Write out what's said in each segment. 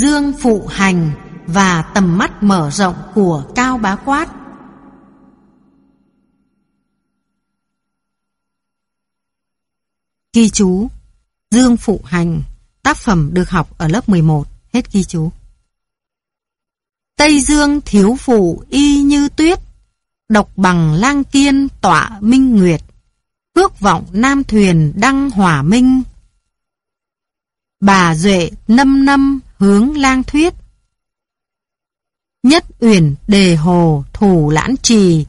Dương phụ hành và tầm mắt mở rộng của Cao Bá Quát. Ghi chú, Dương phụ hành, Tác phẩm được học ở lớp 11 Hết ghi chú. Tây Dương thiếu phụ y như tuyết, Độc bằng lang kiên tọa minh nguyệt Phước vọng nam thuyền đăng hỏa minh. Bà Duệ năm năm hướng lang thuyết. Nhất uyển đề hồ thủ lãn trì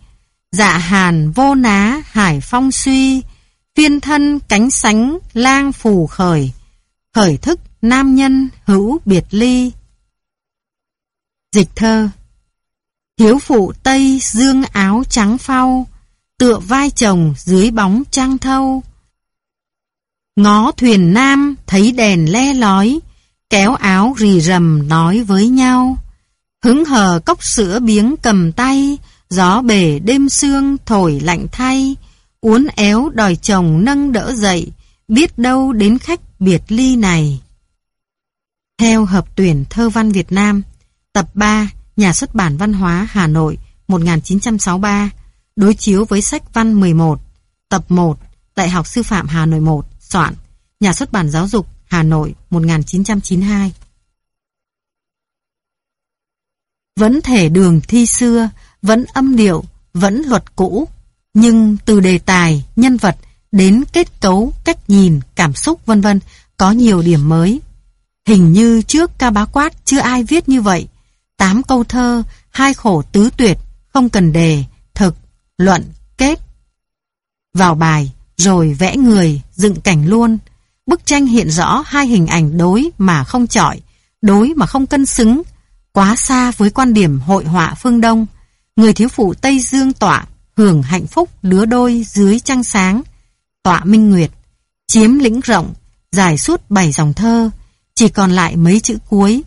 Dạ hàn vô ná hải phong suy, Phiên thân cánh sánh lang phù khởi Khởi thức nam nhân hữu biệt ly. Dịch thơ Thiếu phụ Tây dương áo trắng phau Tựa vai chồng dưới bóng trăng thâu. Ngó thuyền nam thấy đèn le lói Kéo áo rì rầm nói với nhau. Hứng hờ cốc sữa biếng cầm tay, Gió bể đêm sương thổi lạnh thay. Uốn éo đòi chồng nâng đỡ dậy, Biết đâu đến khách biệt ly này. Theo hợp tuyển thơ văn Việt Nam, Tập 3 Nhà xuất bản văn hóa Hà Nội 1963 Đối chiếu với sách văn 11 Tập 1 Đại học Sư phạm Hà Nội 1 Soạn. Nhà xuất bản giáo dục Hà Nội 1992 Vẫn thể đường thi xưa Vẫn âm điệu Vẫn luật cũ Nhưng từ đề tài, nhân vật Đến kết cấu, cách nhìn, cảm xúc vân vân Có nhiều điểm mới. Hình như trước ca bá quát Chưa ai viết như vậy. Tám câu thơ, hai khổ tứ tuyệt Không cần đề, thực, luận, kết. Vào bài rồi vẽ người, dựng cảnh luôn. Bức tranh hiện rõ hai hình ảnh đối mà không chọi, đối mà không cân xứng, quá xa với quan điểm hội họa phương Đông. Người thiếu phụ Tây Dương tọa, hưởng hạnh phúc lứa đôi dưới trăng sáng. Tọa Minh Nguyệt, chiếm lĩnh rộng, dài suốt bảy dòng thơ, chỉ còn lại mấy chữ cuối.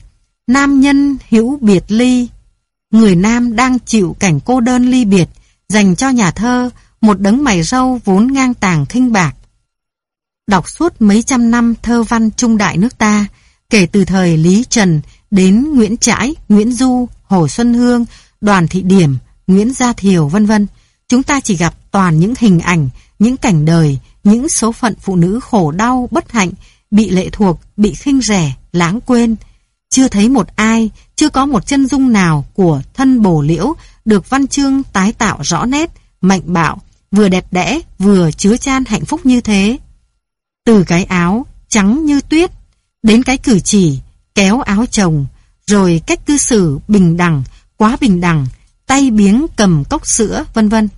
Nam nhân hữu biệt ly. Người nam đang chịu cảnh cô đơn ly biệt, dành cho nhà thơ một đấng mày râu vốn ngang tàng khinh bạc. Đọc suốt mấy trăm năm thơ văn trung đại nước ta, kể từ thời Lý Trần đến Nguyễn Trãi, Nguyễn Du, Hồ Xuân Hương, Đoàn Thị Điểm, Nguyễn Gia Thiều vân vân, chúng ta chỉ gặp toàn những hình ảnh, những cảnh đời, những số phận phụ nữ khổ đau, bất hạnh, bị lệ thuộc, bị khinh rẻ, lãng quên. Chưa thấy một ai, chưa có một chân dung nào của thân bổ liễu được văn chương tái tạo rõ nét, mạnh bạo, vừa đẹp đẽ, vừa chứa chan hạnh phúc như thế. Từ cái áo trắng như tuyết, đến cái cử chỉ kéo áo chồng, rồi cách cư xử bình đẳng, quá bình đẳng, tay biếng cầm cốc sữa, vân vân,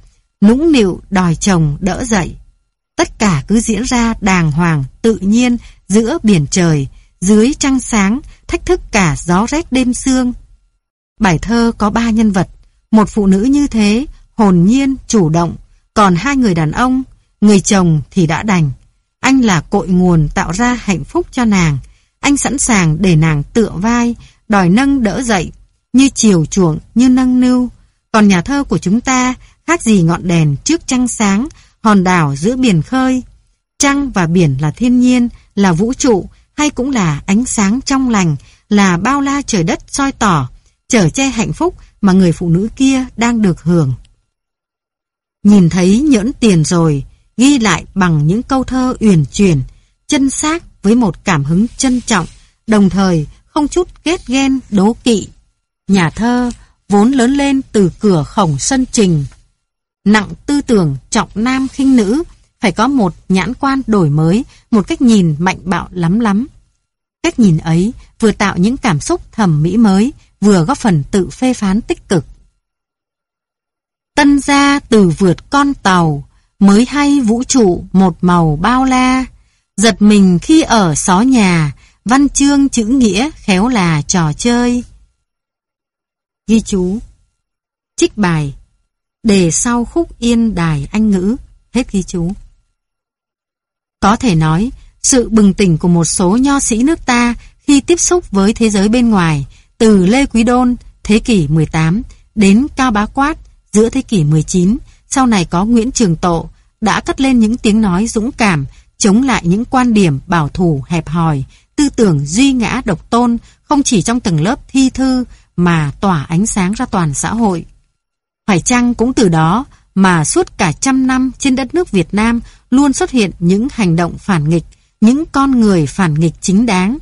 nũng nịu đòi chồng đỡ dậy. Tất cả cứ diễn ra đàng hoàng, tự nhiên, giữa biển trời, dưới trăng sáng, thách thức cả gió rét đêm sương. Bài thơ có ba nhân vật, một phụ nữ như thế, hồn nhiên, chủ động, còn hai người đàn ông, người chồng thì đã đành. Anh là cội nguồn tạo ra hạnh phúc cho nàng. Anh sẵn sàng để nàng tựa vai, đòi nâng đỡ dậy, như chiều chuộng, như nâng nưu. Còn nhà thơ của chúng ta khác gì ngọn đèn trước trăng sáng, hòn đảo giữa biển khơi. Trăng và biển là thiên nhiên, là vũ trụ, hay cũng là ánh sáng trong lành, là bao la trời đất soi tỏ, chở che hạnh phúc mà người phụ nữ kia đang được hưởng. Nhìn thấy nhẫn tiền rồi, ghi lại bằng những câu thơ uyển chuyển, chân xác với một cảm hứng trân trọng, đồng thời không chút ghét ghen đố kỵ. Nhà thơ vốn lớn lên từ cửa khổng sân trình. Nặng tư tưởng trọng nam khinh nữ, phải có một nhãn quan đổi mới, một cách nhìn mạnh bạo lắm lắm. Cách nhìn ấy vừa tạo những cảm xúc thẩm mỹ mới, vừa góp phần tự phê phán tích cực. Tân gia từ vượt con tàu, mới hay vũ trụ một màu bao la. Giật mình khi ở xó nhà, văn chương chữ nghĩa khéo là trò chơi. Ghi chú Trích bài Đề sau khúc yên đài anh ngữ Hết ghi chú Có thể nói Sự bừng tỉnh của một số nho sĩ nước ta Khi tiếp xúc với thế giới bên ngoài Từ Lê Quý Đôn Thế kỷ 18 Đến Cao Bá Quát giữa thế kỷ 19, sau này có Nguyễn Trường Tộ, đã cất lên những tiếng nói dũng cảm, chống lại những quan điểm bảo thủ hẹp hòi, tư tưởng duy ngã độc tôn không chỉ trong tầng lớp thi thư mà tỏa ánh sáng ra toàn xã hội. Phải chăng cũng từ đó mà suốt cả trăm năm trên đất nước Việt Nam luôn xuất hiện những hành động phản nghịch, những con người phản nghịch chính đáng.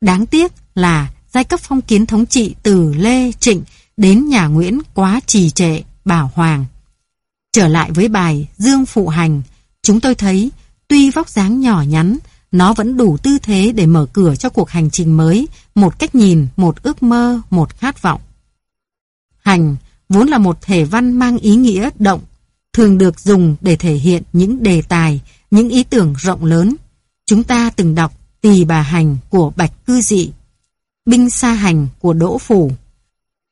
Đáng tiếc là giai cấp phong kiến thống trị từ Lê Trịnh đến nhà Nguyễn quá trì trệ, bảo hoàng. Trở lại với bài Dương Phụ Hành, chúng tôi thấy tuy vóc dáng nhỏ nhắn, nó vẫn đủ tư thế để mở cửa cho cuộc hành trình mới, một cách nhìn, một ước mơ, một khát vọng. Hành vốn là một thể văn mang ý nghĩa động, thường được dùng để thể hiện những đề tài, những ý tưởng rộng lớn. Chúng ta từng đọc Tỳ Bà Hành của Bạch Cư Dị, Binh Sa Hành của Đỗ Phủ,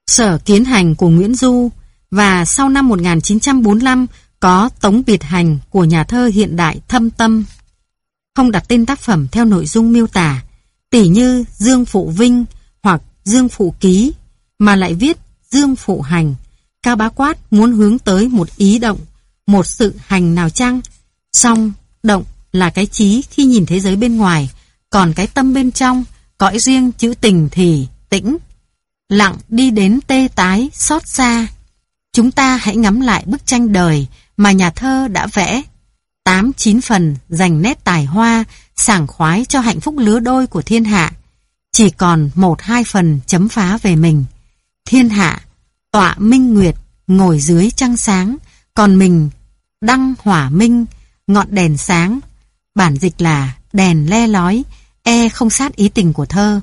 Sở Kiến Hành của Nguyễn Du và sau năm 1945 có Tống Biệt Hành của nhà thơ hiện đại Thâm Tâm. Không đặt tên tác phẩm theo nội dung miêu tả, tỉ như Dương Phụ Vinh hoặc Dương Phụ Ký, mà lại viết Dương Phụ Hành. Cao Bá Quát muốn hướng tới một ý động, một sự hành nào chăng? Song, động là cái trí khi nhìn thế giới bên ngoài, còn cái tâm bên trong, cõi riêng chữ tình thì tĩnh. Lặng đi đến tê tái, xót xa. Chúng ta hãy ngắm lại bức tranh đời mà nhà thơ đã vẽ. Tám chín phần dành nét tài hoa, sảng khoái cho hạnh phúc lứa đôi của thiên hạ. Chỉ còn một hai phần chấm phá về mình. Thiên hạ, tọa minh nguyệt, ngồi dưới trăng sáng, còn mình, đăng hỏa minh, ngọn đèn sáng. Bản dịch là đèn le lói, e không sát ý tình của thơ.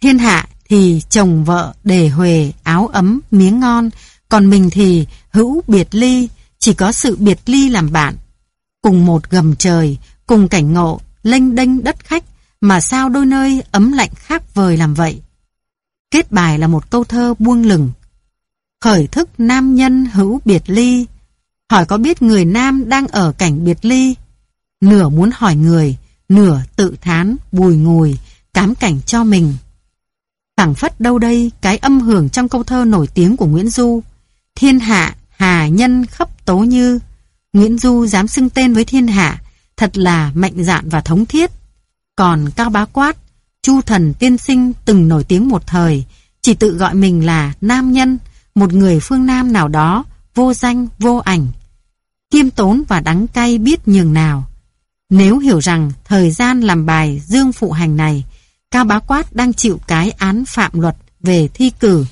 Thiên hạ thì chồng vợ đề huề áo ấm miếng ngon, còn mình thì hữu biệt ly, chỉ có sự biệt ly làm bạn. Cùng một gầm trời, cùng cảnh ngộ, lênh đênh đất khách, mà sao đôi nơi ấm lạnh khác vời làm vậy. Kết bài là một câu thơ buông lửng. Khởi thức nam nhân hữu biệt ly, hỏi có biết người nam đang ở cảnh biệt ly. Nửa muốn hỏi người, nửa tự thán, bùi ngùi, cám cảnh cho mình. Phẳng phất đâu đây cái âm hưởng trong câu thơ nổi tiếng của Nguyễn Du. Thiên hạ, hà nhân khắp tố như. Nguyễn Du dám xưng tên với thiên hạ, thật là mạnh dạn và thống thiết. Còn Cao Bá Quát, Chu Thần Tiên Sinh từng nổi tiếng một thời, chỉ tự gọi mình là nam nhân, một người phương Nam nào đó, vô danh, vô ảnh. Kiêm tốn và đắng cay biết nhường nào. Nếu hiểu rằng thời gian làm bài dương phụ hành này, Cao Bá Quát đang chịu cái án phạm luật về thi cử,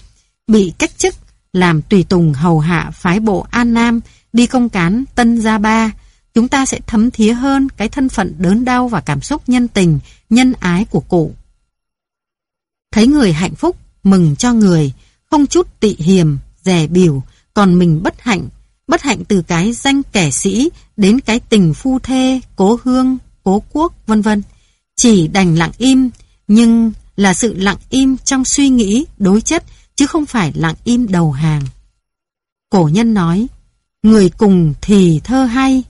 bị cách chức làm tùy tùng hầu hạ phái bộ An Nam đi công cán Tân Gia Ba, chúng ta sẽ thấm thía hơn cái thân phận đớn đau và cảm xúc nhân tình, nhân ái của cụ. Thấy người hạnh phúc, mừng cho người, không chút tị hiềm, rẻ biểu, còn mình bất hạnh, bất hạnh từ cái danh kẻ sĩ đến cái tình phu thê, cố hương, cố quốc, vân vân. Chỉ đành lặng im, nhưng là sự lặng im trong suy nghĩ, đối chất, chứ không phải lặng im đầu hàng. Cổ nhân nói, người cùng thì thơ hay.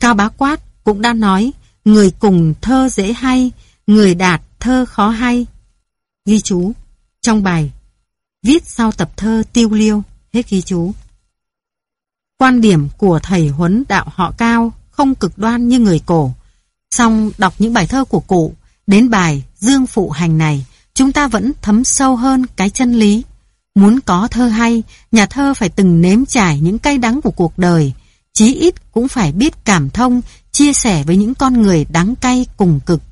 Cao Bá Quát cũng đã nói, người cùng thơ dễ hay, người đạt thơ khó hay. Ghi chú, trong bài, viết sau tập thơ tiêu liêu, hết ghi chú. Quan điểm của thầy huấn đạo họ cao không cực đoan như người cổ. Xong đọc những bài thơ của cụ, đến bài Dương Phụ Hành này, chúng ta vẫn thấm sâu hơn cái chân lý. Muốn có thơ hay, nhà thơ phải từng nếm trải những cay đắng của cuộc đời, chí ít cũng phải biết cảm thông, chia sẻ với những con người đắng cay cùng cực.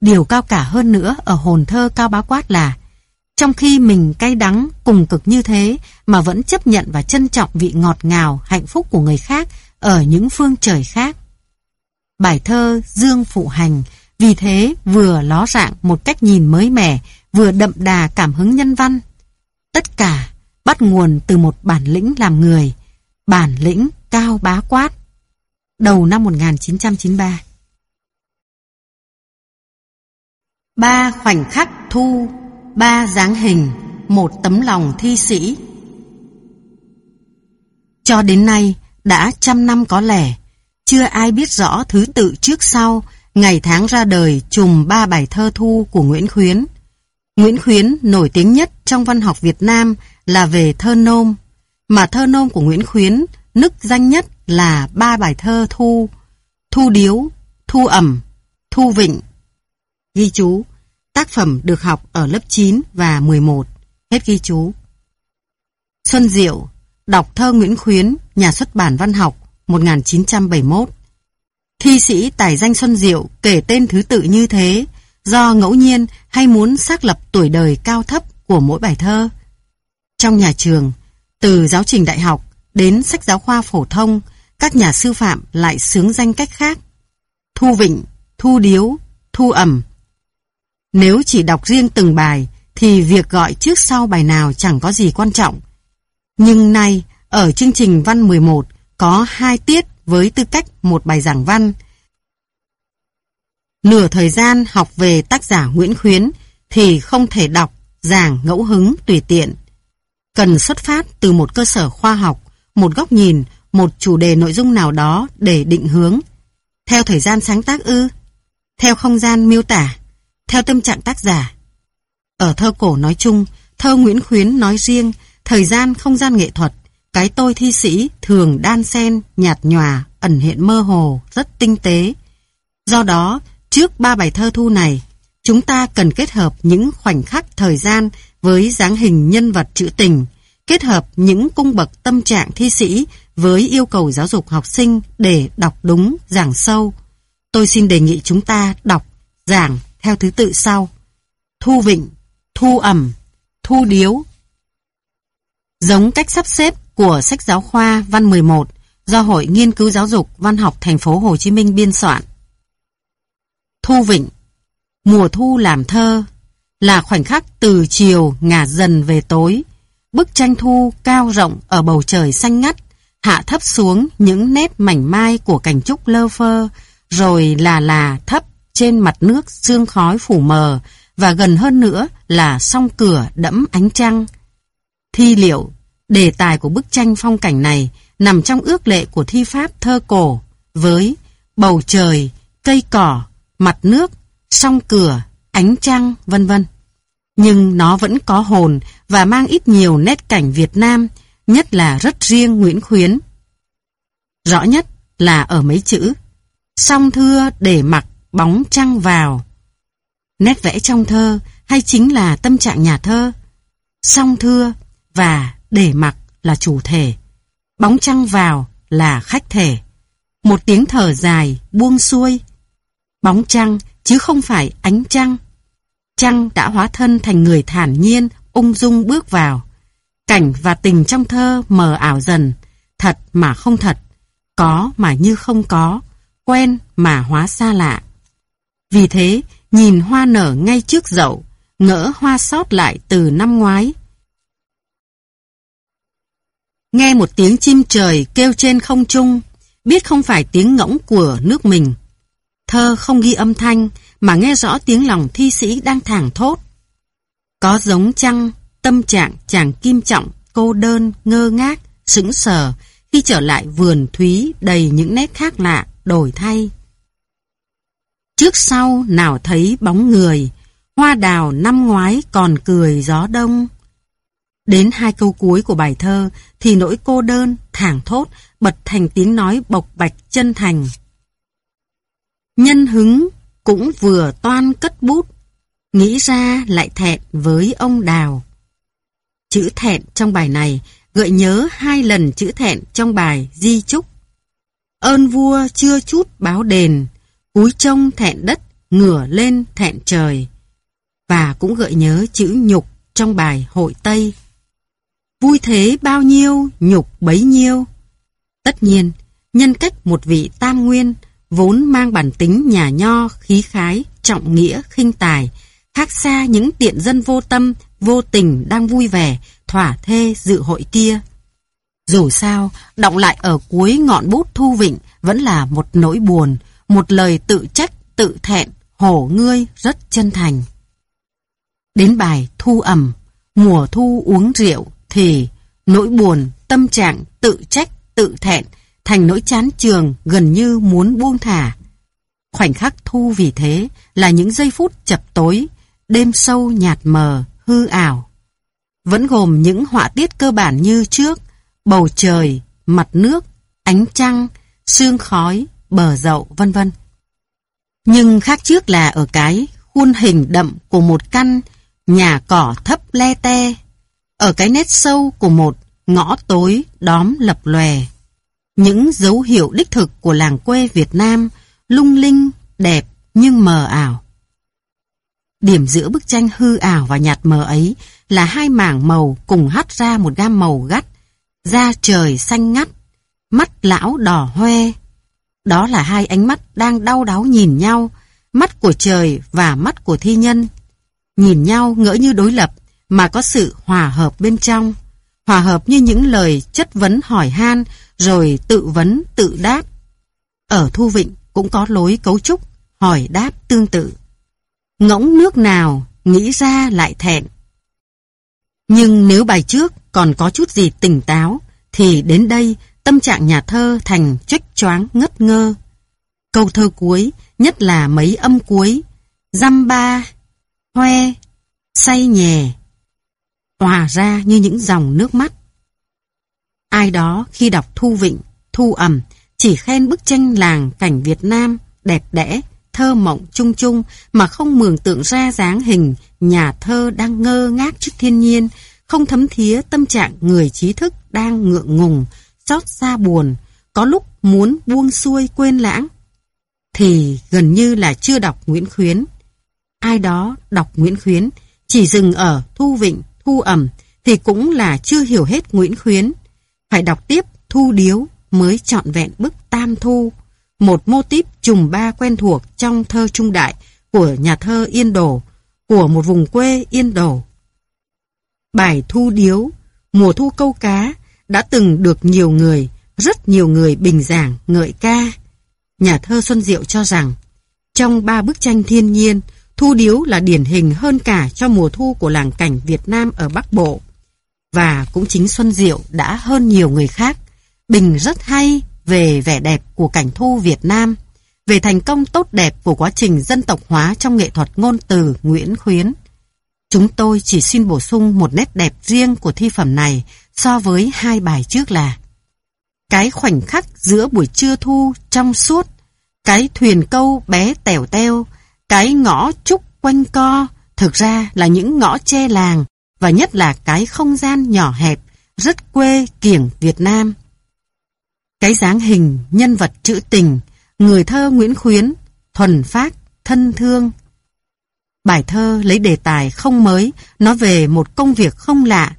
Điều cao cả hơn nữa ở hồn thơ Cao Bá Quát là trong khi mình cay đắng cùng cực như thế mà vẫn chấp nhận và trân trọng vị ngọt ngào, hạnh phúc của người khác ở những phương trời khác. Bài thơ Dương Phụ Hành vì thế vừa ló rạng một cách nhìn mới mẻ, vừa đậm đà cảm hứng nhân văn. Tất cả bắt nguồn từ một bản lĩnh làm người, bản lĩnh cao bá quát. Đầu năm 1993 Ba khoảnh khắc thu, ba dáng hình, một tấm lòng thi sĩ. Cho đến nay, đã trăm năm có lẻ, chưa ai biết rõ thứ tự trước sau, ngày tháng ra đời chùm ba bài thơ thu của Nguyễn Khuyến. Nguyễn Khuyến nổi tiếng nhất trong văn học Việt Nam là về thơ nôm, mà thơ nôm của Nguyễn Khuyến nức danh nhất là ba bài thơ thu, thu điếu, thu ẩm, thu vịnh. Ghi chú, tác phẩm được học ở lớp 9 và 11. Hết ghi chú. Xuân Diệu, đọc thơ Nguyễn Khuyến, nhà xuất bản văn học, 1971. Thi sĩ tài danh Xuân Diệu kể tên thứ tự như thế, do ngẫu nhiên hay muốn xác lập tuổi đời cao thấp của mỗi bài thơ. Trong nhà trường, từ giáo trình đại học đến sách giáo khoa phổ thông, các nhà sư phạm lại sướng danh cách khác. Thu Vịnh, Thu Điếu, Thu Ẩm. Nếu chỉ đọc riêng từng bài, thì việc gọi trước sau bài nào chẳng có gì quan trọng. Nhưng nay, ở chương trình văn 11, có hai tiết với tư cách một bài giảng văn. Nửa thời gian học về tác giả Nguyễn Khuyến thì không thể đọc, giảng ngẫu hứng tùy tiện. Cần xuất phát từ một cơ sở khoa học, một góc nhìn, một chủ đề nội dung nào đó để định hướng. Theo thời gian sáng tác ư, theo không gian miêu tả, theo tâm trạng tác giả. Ở thơ cổ nói chung, thơ Nguyễn Khuyến nói riêng, thời gian không gian nghệ thuật, cái tôi thi sĩ thường đan xen, nhạt nhòa, ẩn hiện mơ hồ, rất tinh tế. Do đó, trước ba bài thơ thu này, chúng ta cần kết hợp những khoảnh khắc thời gian với dáng hình nhân vật trữ tình, kết hợp những cung bậc tâm trạng thi sĩ với yêu cầu giáo dục học sinh để đọc đúng, giảng sâu. Tôi xin đề nghị chúng ta đọc, giảng theo thứ tự sau. Thu Vịnh, Thu Ẩm, Thu Điếu. Giống cách sắp xếp của sách giáo khoa văn 11 do Hội Nghiên cứu Giáo dục Văn học thành phố Hồ Chí Minh biên soạn. Thu Vịnh Mùa thu làm thơ là khoảnh khắc từ chiều ngả dần về tối. Bức tranh thu cao rộng ở bầu trời xanh ngắt, hạ thấp xuống những nét mảnh mai của cảnh trúc lơ phơ, rồi là là thấp trên mặt nước sương khói phủ mờ, và gần hơn nữa là song cửa đẫm ánh trăng. Thi liệu, đề tài của bức tranh phong cảnh này nằm trong ước lệ của thi pháp thơ cổ, với bầu trời, cây cỏ, mặt nước, song cửa, ánh trăng, vân vân. Nhưng nó vẫn có hồn và mang ít nhiều nét cảnh Việt Nam, nhất là rất riêng Nguyễn Khuyến. Rõ nhất là ở mấy chữ, song thưa để mặc bóng trăng vào. Nét vẽ trong thơ hay chính là tâm trạng nhà thơ, song thưa và để mặc là chủ thể, bóng trăng vào là khách thể. Một tiếng thở dài buông xuôi, bóng trăng chứ không phải ánh trăng. Trăng đã hóa thân thành người thản nhiên, ung dung bước vào. Cảnh và tình trong thơ mờ ảo dần, thật mà không thật, có mà như không có, quen mà hóa xa lạ. Vì thế, nhìn hoa nở ngay trước dậu, ngỡ hoa sót lại từ năm ngoái. Nghe một tiếng chim trời kêu trên không trung, biết không phải tiếng ngỗng của nước mình. Thơ không ghi âm thanh, mà nghe rõ tiếng lòng thi sĩ đang thảng thốt. Có giống chăng, tâm trạng chàng kim trọng, cô đơn, ngơ ngác, sững sờ, khi trở lại vườn thúy đầy những nét khác lạ, đổi thay. Trước sau nào thấy bóng người, hoa đào năm ngoái còn cười gió đông. Đến hai câu cuối của bài thơ thì nỗi cô đơn, thảng thốt, bật thành tiếng nói bộc bạch chân thành. Nhân hứng cũng vừa toan cất bút, nghĩ ra lại thẹn với ông Đào. Chữ thẹn trong bài này gợi nhớ hai lần chữ thẹn trong bài Di Trúc. Ơn vua chưa chút báo đền, cúi trông thẹn đất, ngửa lên thẹn trời. Và cũng gợi nhớ chữ nhục trong bài Hội Tây. Vui thế bao nhiêu, nhục bấy nhiêu. Tất nhiên, nhân cách một vị tam nguyên, vốn mang bản tính nhà nho, khí khái, trọng nghĩa, khinh tài, khác xa những tiện dân vô tâm, vô tình đang vui vẻ, thỏa thê dự hội kia. Dù sao, đọng lại ở cuối ngọn bút thu vịnh vẫn là một nỗi buồn, một lời tự trách, tự thẹn, hổ ngươi rất chân thành. Đến bài thu ẩm, mùa thu uống rượu thì nỗi buồn, tâm trạng, tự trách, tự thẹn thành nỗi chán trường gần như muốn buông thả. Khoảnh khắc thu vì thế là những giây phút chập tối, đêm sâu nhạt mờ, hư ảo. Vẫn gồm những họa tiết cơ bản như trước, bầu trời, mặt nước, ánh trăng, sương khói, bờ dậu, vân vân. Nhưng khác trước là ở cái khuôn hình đậm của một căn nhà cỏ thấp le te, ở cái nét sâu của một ngõ tối đóm lập lòe. Những dấu hiệu đích thực của làng quê Việt Nam lung linh, đẹp nhưng mờ ảo. Điểm giữa bức tranh hư ảo và nhạt mờ ấy là hai mảng màu cùng hắt ra một gam màu gắt, da trời xanh ngắt, mắt lão đỏ hoe. Đó là hai ánh mắt đang đau đáu nhìn nhau, mắt của trời và mắt của thi nhân. Nhìn nhau ngỡ như đối lập mà có sự hòa hợp bên trong. Hòa hợp như những lời chất vấn hỏi han rồi tự vấn tự đáp. Ở Thu Vịnh cũng có lối cấu trúc hỏi đáp tương tự. Ngỗng nước nào nghĩ ra lại thẹn. Nhưng nếu bài trước còn có chút gì tỉnh táo thì đến đây tâm trạng nhà thơ thành trách choáng ngất ngơ. Câu thơ cuối, nhất là mấy âm cuối, dăm ba, hoe, say nhè, hòa ra như những dòng nước mắt. Ai đó khi đọc Thu Vịnh, Thu ẩm, chỉ khen bức tranh làng cảnh Việt Nam đẹp đẽ, thơ mộng chung chung mà không mường tượng ra dáng hình nhà thơ đang ngơ ngác trước thiên nhiên, không thấm thía tâm trạng người trí thức đang ngượng ngùng, xót xa buồn, có lúc muốn buông xuôi quên lãng. Thì gần như là chưa đọc Nguyễn Khuyến. Ai đó đọc Nguyễn Khuyến, chỉ dừng ở Thu Vịnh, Thu ẩm, thì cũng là chưa hiểu hết Nguyễn Khuyến. Phải đọc tiếp Thu Điếu mới trọn vẹn bức Tam Thu, một mô típ trùng ba quen thuộc trong thơ trung đại của nhà thơ Yên Đổ, của một vùng quê Yên Đổ. Bài Thu Điếu, mùa thu câu cá, đã từng được nhiều người, rất nhiều người bình giảng, ngợi ca. Nhà thơ Xuân Diệu cho rằng, trong ba bức tranh thiên nhiên, Thu Điếu là điển hình hơn cả cho mùa thu của làng cảnh Việt Nam ở Bắc Bộ. Và cũng chính Xuân Diệu đã hơn nhiều người khác, bình rất hay về vẻ đẹp của cảnh thu Việt Nam, về thành công tốt đẹp của quá trình dân tộc hóa trong nghệ thuật ngôn từ Nguyễn Khuyến. Chúng tôi chỉ xin bổ sung một nét đẹp riêng của thi phẩm này so với hai bài trước là Cái khoảnh khắc giữa buổi trưa thu trong suốt, cái thuyền câu bé tèo teo, cái ngõ trúc quanh co, thực ra là những ngõ che làng và nhất là cái không gian nhỏ hẹp, rất quê kiểng Việt Nam. Cái dáng hình, nhân vật trữ tình, người thơ Nguyễn Khuyến, thuần phát, thân thương. Bài thơ lấy đề tài không mới, nói về một công việc không lạ.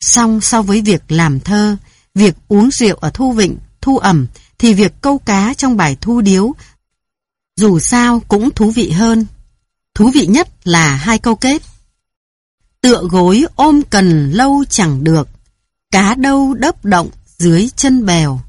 Song so với việc làm thơ, việc uống rượu ở thu vịnh, thu ẩm, thì việc câu cá trong bài thu điếu dù sao cũng thú vị hơn. Thú vị nhất là hai câu kết. Tựa gối ôm cần lâu chẳng được, cá đâu đớp động dưới chân bèo.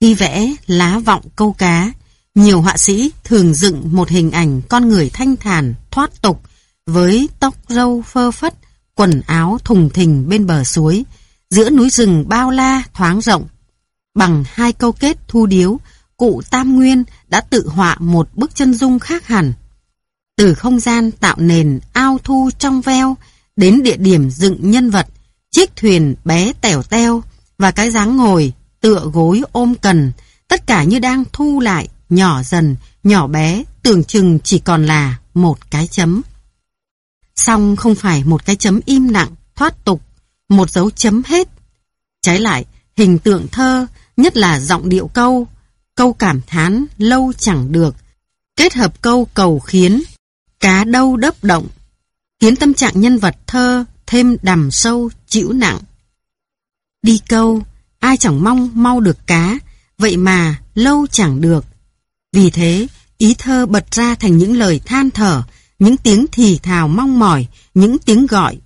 Khi vẽ lá vọng câu cá, nhiều họa sĩ thường dựng một hình ảnh con người thanh thản, thoát tục, với tóc râu phơ phất, quần áo thùng thình bên bờ suối, giữa núi rừng bao la thoáng rộng. Bằng hai câu kết thu điếu, cụ Tam Nguyên đã tự họa một bức chân dung khác hẳn. Từ không gian tạo nền ao thu trong veo, đến địa điểm dựng nhân vật, chiếc thuyền bé tẻo teo và cái dáng ngồi tựa gối ôm cần, tất cả như đang thu lại, nhỏ dần, nhỏ bé, tưởng chừng chỉ còn là một cái chấm. Xong không phải một cái chấm im lặng, thoát tục, một dấu chấm hết. Trái lại, hình tượng thơ, nhất là giọng điệu câu, câu cảm thán lâu chẳng được, kết hợp câu cầu khiến, cá đâu đớp động, khiến tâm trạng nhân vật thơ thêm đầm sâu, chịu nặng. Đi câu, ai chẳng mong mau được cá, vậy mà lâu chẳng được. Vì thế, ý thơ bật ra thành những lời than thở, những tiếng thì thào mong mỏi, những tiếng gọi.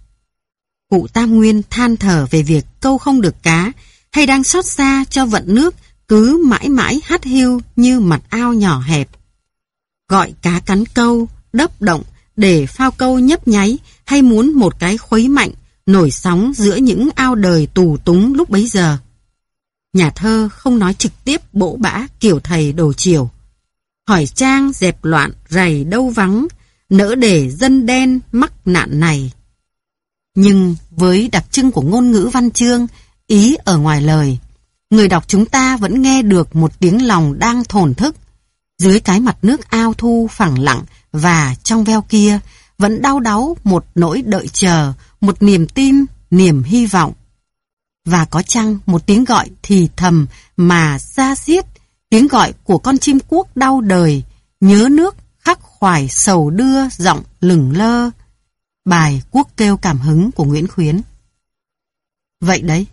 Cụ Tam Nguyên than thở về việc câu không được cá, hay đang xót xa cho vận nước cứ mãi mãi hắt hiu như mặt ao nhỏ hẹp. Gọi cá cắn câu, đấp động để phao câu nhấp nháy hay muốn một cái khuấy mạnh nổi sóng giữa những ao đời tù túng lúc bấy giờ. Nhà thơ không nói trực tiếp bỗ bã kiểu thầy đồ chiều. Hỏi trang dẹp loạn rầy đâu vắng, nỡ để dân đen mắc nạn này. Nhưng với đặc trưng của ngôn ngữ văn chương, ý ở ngoài lời, người đọc chúng ta vẫn nghe được một tiếng lòng đang thổn thức. Dưới cái mặt nước ao thu phẳng lặng và trong veo kia, vẫn đau đáu một nỗi đợi chờ, một niềm tin, niềm hy vọng. Và có chăng một tiếng gọi thì thầm mà ra xiết tiếng gọi của con chim cuốc đau đời, nhớ nước khắc khoải sầu đưa giọng lửng lơ. Bài Quốc kêu cảm hứng của Nguyễn Khuyến. Vậy đấy,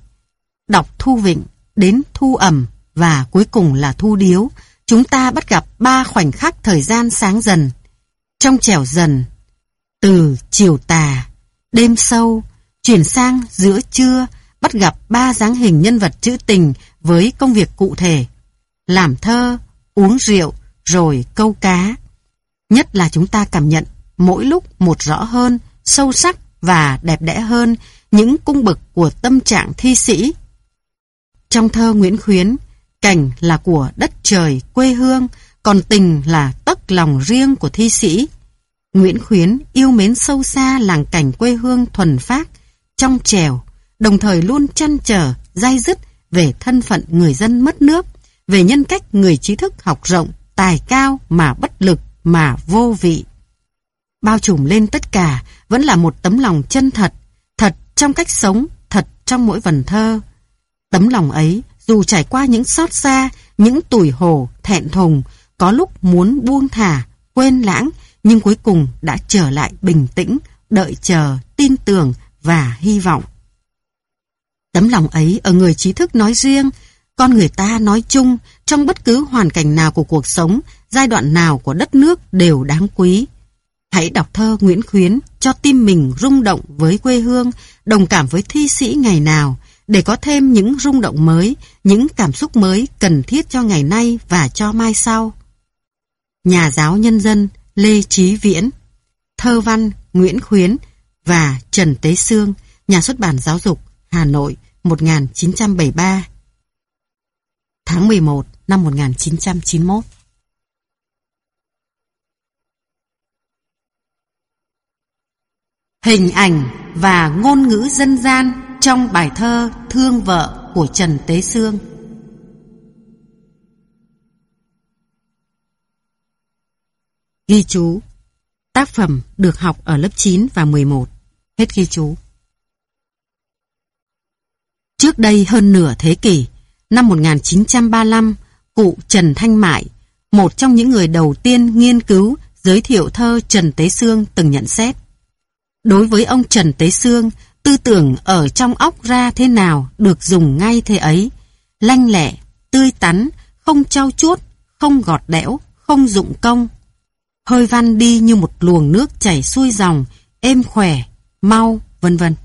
đọc Thu Vịnh đến Thu ẩm và cuối cùng là Thu Điếu, chúng ta bắt gặp ba khoảnh khắc thời gian sáng dần. Trong trẻo dần, từ chiều tà, đêm sâu, chuyển sang giữa trưa, bắt gặp ba dáng hình nhân vật trữ tình với công việc cụ thể. Làm thơ, uống rượu, rồi câu cá. Nhất là chúng ta cảm nhận mỗi lúc một rõ hơn, sâu sắc và đẹp đẽ hơn những cung bậc của tâm trạng thi sĩ. Trong thơ Nguyễn Khuyến, cảnh là của đất trời, quê hương, còn tình là tất lòng riêng của thi sĩ. Nguyễn Khuyến yêu mến sâu xa làng cảnh quê hương thuần phát, trong trèo, đồng thời luôn chăn trở, dai dứt về thân phận người dân mất nước, về nhân cách người trí thức học rộng, tài cao mà bất lực mà vô vị. Bao trùm lên tất cả vẫn là một tấm lòng chân thật, thật trong cách sống, thật trong mỗi vần thơ. Tấm lòng ấy, dù trải qua những xót xa, những tủi hổ, thẹn thùng, có lúc muốn buông thả, quên lãng, nhưng cuối cùng đã trở lại bình tĩnh, đợi chờ, tin tưởng và hy vọng. Tấm lòng ấy ở người trí thức nói riêng, con người ta nói chung, trong bất cứ hoàn cảnh nào của cuộc sống, giai đoạn nào của đất nước đều đáng quý. Hãy đọc thơ Nguyễn Khuyến cho tim mình rung động với quê hương, đồng cảm với thi sĩ ngày nào, để có thêm những rung động mới, những cảm xúc mới cần thiết cho ngày nay và cho mai sau. Nhà giáo nhân dân Lê Chí Viễn, thơ văn Nguyễn Khuyến và Trần Tế Sương, nhà xuất bản giáo dục Hà Nội 1973. Tháng 11 năm 1991. Hình ảnh và ngôn ngữ dân gian trong bài thơ Thương vợ của Trần Tế Sương. Ghi chú Tác phẩm được học ở lớp 9 và 11. Hết ghi chú. Trước đây hơn nửa thế kỷ, năm 1935, cụ Trần Thanh Mại, một trong những người đầu tiên nghiên cứu giới thiệu thơ Trần Tế Sương từng nhận xét. Đối với ông Trần Tế Sương, tư tưởng ở trong óc ra thế nào được dùng ngay thế ấy. Lanh lẹ, tươi tắn, không trao chuốt, không gọt đẽo, không dụng công. Hơi văn đi như một luồng nước chảy xuôi dòng, êm khỏe, mau, vân vân.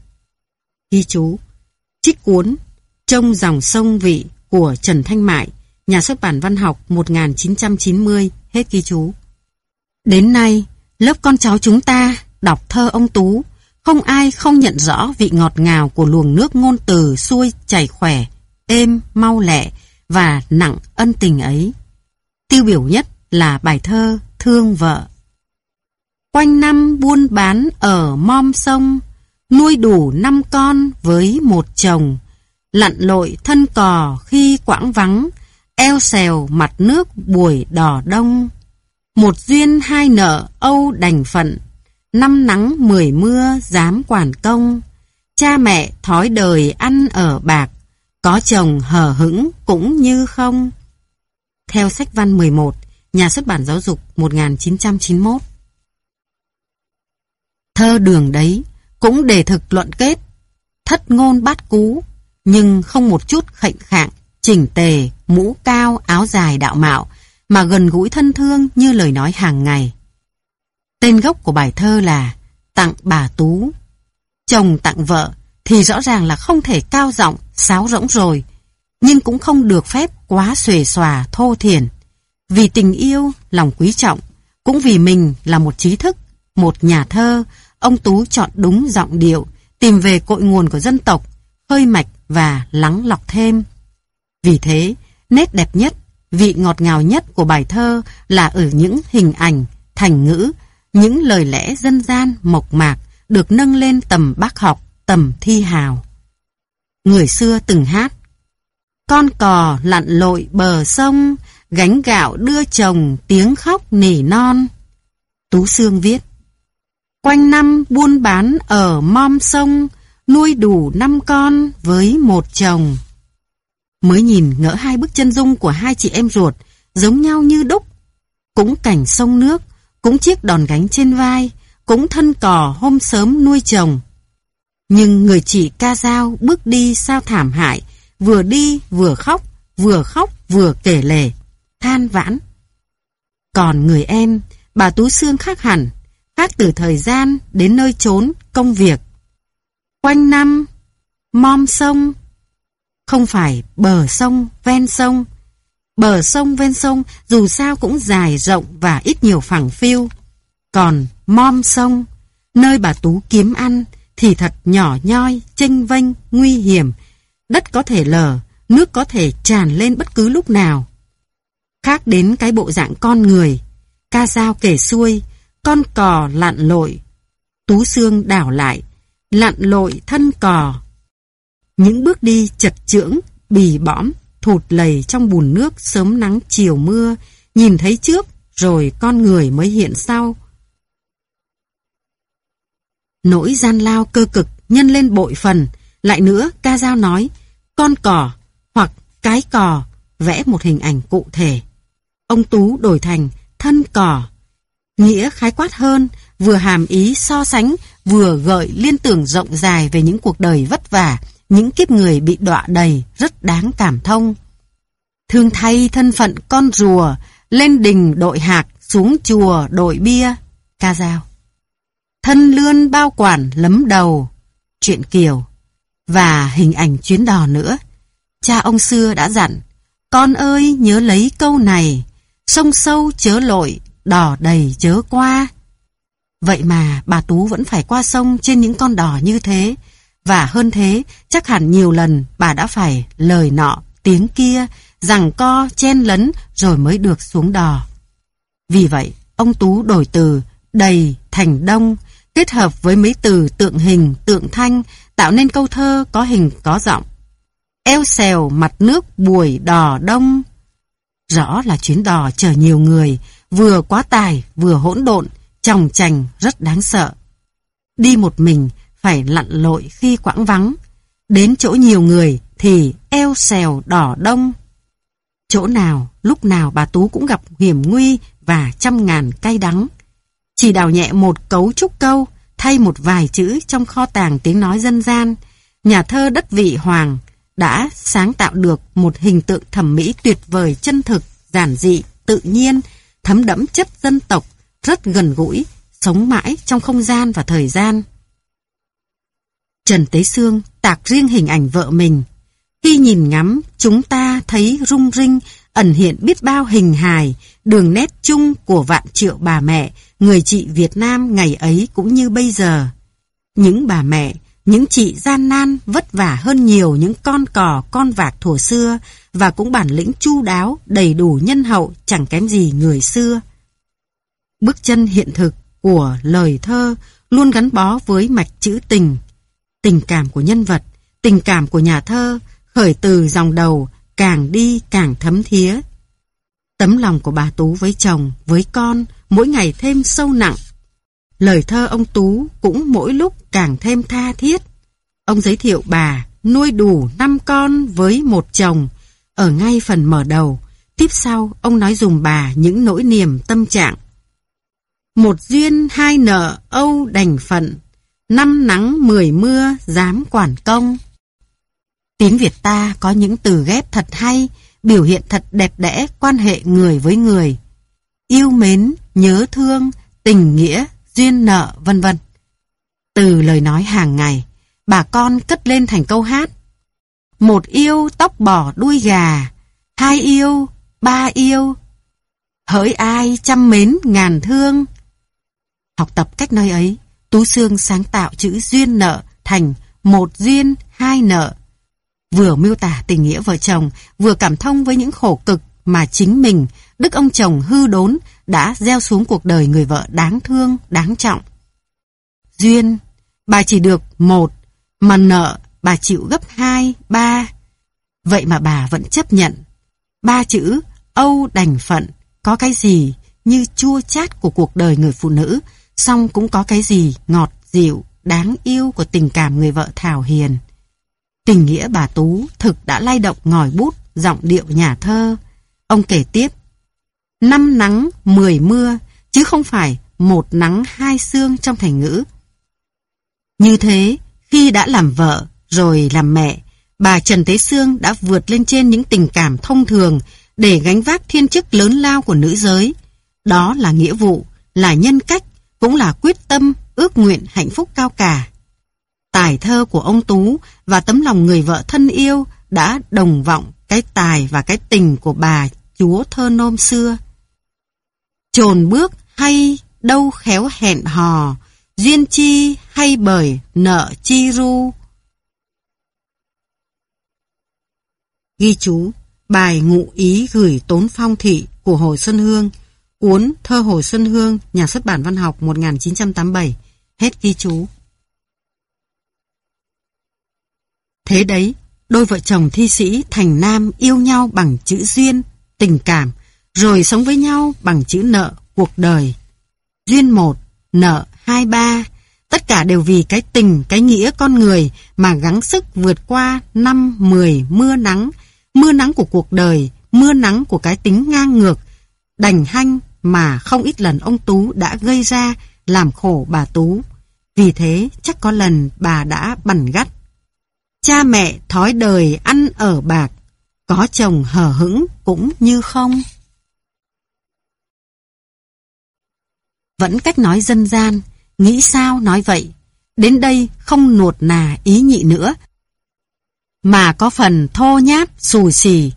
Ghi chú Trích cuốn Trong dòng sông vị của Trần Thanh Mại, nhà xuất bản văn học 1990, hết ghi chú. Đến nay, lớp con cháu chúng ta đọc thơ ông Tú, không ai không nhận rõ vị ngọt ngào của luồng nước ngôn từ xuôi chảy khỏe, êm, mau lẹ và nặng ân tình ấy. Tiêu biểu nhất là bài thơ Thương vợ. Quanh năm buôn bán ở mom sông, nuôi đủ năm con với một chồng, lặn lội thân cò khi quãng vắng, eo xèo mặt nước buổi đỏ đông. Một duyên hai nợ âu đành phận, năm nắng mười mưa dám quản công. Cha mẹ thói đời ăn ở bạc, có chồng hờ hững cũng như không. Theo sách văn 11, Nhà xuất bản giáo dục 1991 Thơ đường đấy cũng đề thực luận kết, thất ngôn bát cú, nhưng không một chút khệnh khạng, chỉnh tề, mũ cao, áo dài đạo mạo, mà gần gũi thân thương như lời nói hàng ngày. Tên gốc của bài thơ là Tặng bà Tú. Chồng tặng vợ thì rõ ràng là không thể cao giọng, sáo rỗng rồi, nhưng cũng không được phép quá xuề xòa, thô thiển. Vì tình yêu, lòng quý trọng, cũng vì mình là một trí thức, một nhà thơ, ông Tú chọn đúng giọng điệu, tìm về cội nguồn của dân tộc, hơi mạch và lắng lọc thêm. Vì thế, nét đẹp nhất, vị ngọt ngào nhất của bài thơ là ở những hình ảnh, thành ngữ, những lời lẽ dân gian mộc mạc được nâng lên tầm bác học, tầm thi hào. Người xưa từng hát Con cò lặn lội bờ sông, gánh gạo đưa chồng tiếng khóc nỉ non. Tú Sương viết Quanh năm buôn bán ở mom sông, nuôi đủ năm con với một chồng. Mới nhìn ngỡ hai bức chân dung của hai chị em ruột, giống nhau như đúc. Cũng cảnh sông nước, cũng chiếc đòn gánh trên vai, cũng thân cò hôm sớm nuôi chồng. Nhưng người chị ca dao bước đi sao thảm hại, vừa đi vừa khóc, vừa khóc vừa kể lể, than vãn. Còn người em, bà Tú Sương khác hẳn, khác từ thời gian đến nơi trốn, công việc. Quanh năm, mom sông, không phải bờ sông, ven sông. Bờ sông, ven sông dù sao cũng dài rộng và ít nhiều phẳng phiu. Còn mom sông, nơi bà Tú kiếm ăn, thì thật nhỏ nhoi, chênh vênh, nguy hiểm. Đất có thể lở, nước có thể tràn lên bất cứ lúc nào. Khác đến cái bộ dạng con người, ca dao kể xuôi, con cò lặn lội. Tú xương đảo lại, lặn lội thân cò. Những bước đi chật chưỡng, bì bõm, thụt lầy trong bùn nước sớm nắng chiều mưa, nhìn thấy trước, rồi con người mới hiện sau. Nỗi gian lao cơ cực nhân lên bội phần, lại nữa ca dao nói, con cò hoặc cái cò vẽ một hình ảnh cụ thể. Ông Tú đổi thành thân cò. Nghĩa khái quát hơn, vừa hàm ý so sánh, vừa gợi liên tưởng rộng dài về những cuộc đời vất vả, những kiếp người bị đọa đầy, rất đáng cảm thông. Thương thay thân phận con rùa, lên đình đội hạc, xuống chùa đội bia, ca dao. Thân lươn bao quản lấm đầu, chuyện kiều, và hình ảnh chuyến đò nữa. Cha ông xưa đã dặn, con ơi nhớ lấy câu này, sông sâu chớ lội, đò đầy chớ qua. Vậy mà bà Tú vẫn phải qua sông trên những con đò như thế, và hơn thế, chắc hẳn nhiều lần bà đã phải lời nọ, tiếng kia, rằng co, chen lấn rồi mới được xuống đò. Vì vậy, ông Tú đổi từ đầy thành đông, kết hợp với mấy từ tượng hình, tượng thanh, tạo nên câu thơ có hình có giọng. Eo xèo mặt nước buổi đò đông. Rõ là chuyến đò chở nhiều người, vừa quá tài, vừa hỗn độn, chồng chành rất đáng sợ. Đi một mình, phải lặn lội khi quãng vắng. Đến chỗ nhiều người thì eo xèo đỏ đông. Chỗ nào, lúc nào bà Tú cũng gặp hiểm nguy và trăm ngàn cay đắng. Chỉ đào nhẹ một cấu trúc câu, thay một vài chữ trong kho tàng tiếng nói dân gian, nhà thơ đất vị Hoàng đã sáng tạo được một hình tượng thẩm mỹ tuyệt vời chân thực, giản dị, tự nhiên, thấm đẫm chất dân tộc, rất gần gũi, sống mãi trong không gian và thời gian. Trần Tế Sương tạc riêng hình ảnh vợ mình. Khi nhìn ngắm, chúng ta thấy rung rinh, ẩn hiện biết bao hình hài, đường nét chung của vạn triệu bà mẹ, người chị Việt Nam ngày ấy cũng như bây giờ. Những bà mẹ, những chị gian nan, vất vả hơn nhiều những con cò, con vạc thổ xưa và cũng bản lĩnh chu đáo, đầy đủ nhân hậu, chẳng kém gì người xưa. Bước chân hiện thực của lời thơ luôn gắn bó với mạch chữ tình. Tình cảm của nhân vật, tình cảm của nhà thơ, khởi từ dòng đầu, càng đi càng thấm thía. Tấm lòng của bà Tú với chồng, với con, mỗi ngày thêm sâu nặng. Lời thơ ông Tú cũng mỗi lúc càng thêm tha thiết. Ông giới thiệu bà nuôi đủ năm con với một chồng, ở ngay phần mở đầu. Tiếp sau, ông nói dùng bà những nỗi niềm tâm trạng. Một duyên hai nợ âu đành phận, năm nắng mười mưa dám quản công. Tiếng Việt ta có những từ ghép thật hay, biểu hiện thật đẹp đẽ quan hệ người với người. Yêu mến, nhớ thương, tình nghĩa, duyên nợ, vân vân. Từ lời nói hàng ngày, bà con cất lên thành câu hát. Một yêu tóc bò đuôi gà, hai yêu, ba yêu. Hỡi ai chăm mến ngàn thương. Học tập cách nơi ấy, Tú Sương sáng tạo chữ duyên nợ thành một duyên, hai nợ. Vừa miêu tả tình nghĩa vợ chồng, vừa cảm thông với những khổ cực mà chính mình, đức ông chồng hư đốn, đã gieo xuống cuộc đời người vợ đáng thương, đáng trọng. Duyên, bà chỉ được một, mà nợ bà chịu gấp hai, ba. Vậy mà bà vẫn chấp nhận. Ba chữ, âu đành phận, có cái gì như chua chát của cuộc đời người phụ nữ, song cũng có cái gì ngọt dịu, đáng yêu của tình cảm người vợ Thảo Hiền. Tình nghĩa bà Tú thực đã lay động ngòi bút, giọng điệu nhà thơ. Ông kể tiếp, năm nắng, mười mưa, chứ không phải một nắng hai sương trong thành ngữ. Như thế, khi đã làm vợ, rồi làm mẹ, bà Trần Thế Sương đã vượt lên trên những tình cảm thông thường để gánh vác thiên chức lớn lao của nữ giới. Đó là nghĩa vụ, là nhân cách, cũng là quyết tâm, ước nguyện hạnh phúc cao cả. Tài thơ của ông Tú và tấm lòng người vợ thân yêu đã đồng vọng cái tài và cái tình của bà chúa thơ nôm xưa. Trồn bước hay đâu khéo hẹn hò, duyên chi hay bởi nợ chi ru. Ghi chú, bài ngụ ý gửi tốn phong thị của Hồ Xuân Hương, cuốn Thơ Hồ Xuân Hương, nhà xuất bản văn học 1987, hết ghi chú. Thế đấy, đôi vợ chồng thi sĩ thành nam yêu nhau bằng chữ duyên, tình cảm, rồi sống với nhau bằng chữ nợ, cuộc đời. Duyên một, nợ hai ba, tất cả đều vì cái tình, cái nghĩa con người mà gắng sức vượt qua năm, mười mưa nắng, mưa nắng của cuộc đời, mưa nắng của cái tính ngang ngược, đành hanh mà không ít lần ông Tú đã gây ra làm khổ bà Tú. Vì thế chắc có lần bà đã bằn gắt. Cha mẹ thói đời ăn ở bạc, có chồng hờ hững cũng như không. Vẫn cách nói dân gian, nghĩ sao nói vậy. Đến đây không nuột nà ý nhị nữa, mà có phần thô nháp, xù xì.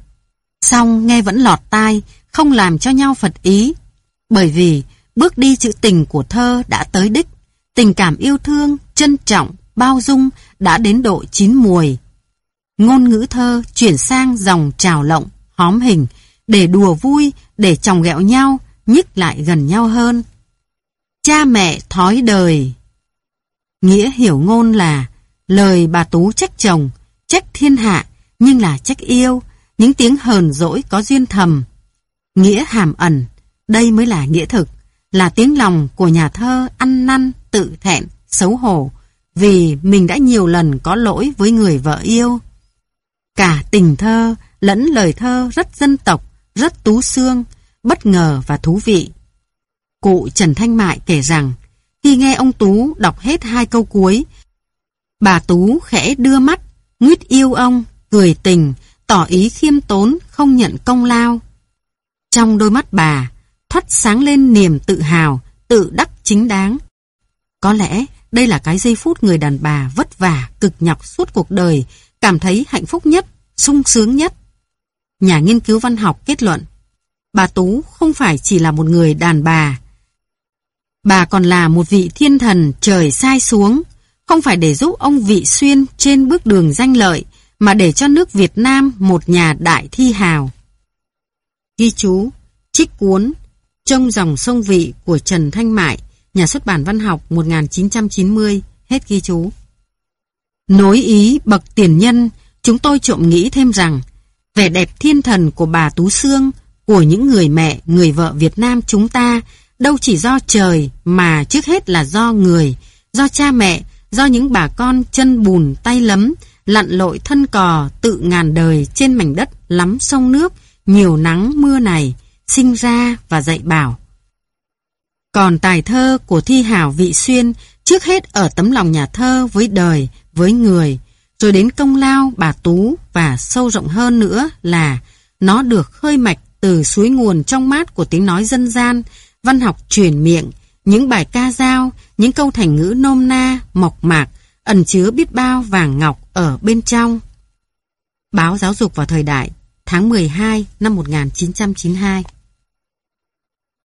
Xong nghe vẫn lọt tai, không làm cho nhau phật ý. Bởi vì bước đi chữ tình của thơ đã tới đích, tình cảm yêu thương, trân trọng, bao dung đã đến độ chín mùi. Ngôn ngữ thơ chuyển sang dòng trào lộng, hóm hình, để đùa vui, để chồng ghẹo nhau, nhích lại gần nhau hơn. Cha mẹ thói đời Nghĩa hiểu ngôn là lời bà Tú trách chồng, trách thiên hạ, nhưng là trách yêu, những tiếng hờn dỗi có duyên thầm. Nghĩa hàm ẩn, đây mới là nghĩa thực, là tiếng lòng của nhà thơ ăn năn, tự thẹn, xấu hổ, vì mình đã nhiều lần có lỗi với người vợ yêu. Cả tình thơ lẫn lời thơ rất dân tộc, rất tú xương, bất ngờ và thú vị. Cụ Trần Thanh Mại kể rằng, khi nghe ông Tú đọc hết hai câu cuối, bà Tú khẽ đưa mắt, nguyết yêu ông, cười tình, tỏ ý khiêm tốn, không nhận công lao. Trong đôi mắt bà, thoát sáng lên niềm tự hào, tự đắc chính đáng. Có lẽ đây là cái giây phút người đàn bà vất vả, cực nhọc suốt cuộc đời, cảm thấy hạnh phúc nhất, sung sướng nhất. Nhà nghiên cứu văn học kết luận, bà Tú không phải chỉ là một người đàn bà. Bà còn là một vị thiên thần trời sai xuống, không phải để giúp ông Vị Xuyên trên bước đường danh lợi, mà để cho nước Việt Nam một nhà đại thi hào. Ghi chú, trích cuốn, trong dòng sông Vị của Trần Thanh Mại, nhà xuất bản văn học 1990, hết ghi chú. Nối ý bậc tiền nhân, chúng tôi trộm nghĩ thêm rằng vẻ đẹp thiên thần của bà Tú Sương, của những người mẹ, người vợ Việt Nam chúng ta đâu chỉ do trời mà trước hết là do người, do cha mẹ, do những bà con chân bùn tay lấm, lặn lội thân cò tự ngàn đời trên mảnh đất lắm sông nước, nhiều nắng mưa này, sinh ra và dạy bảo. Còn tài thơ của Thi Hào Vị Xuyên trước hết ở tấm lòng nhà thơ với đời, với người, rồi đến công lao bà Tú và sâu rộng hơn nữa là nó được khơi mạch từ suối nguồn trong mát của tiếng nói dân gian, văn học truyền miệng, những bài ca dao, những câu thành ngữ nôm na, mộc mạc, ẩn chứa biết bao vàng ngọc ở bên trong. Báo Giáo dục vào thời đại, tháng 12 năm 1992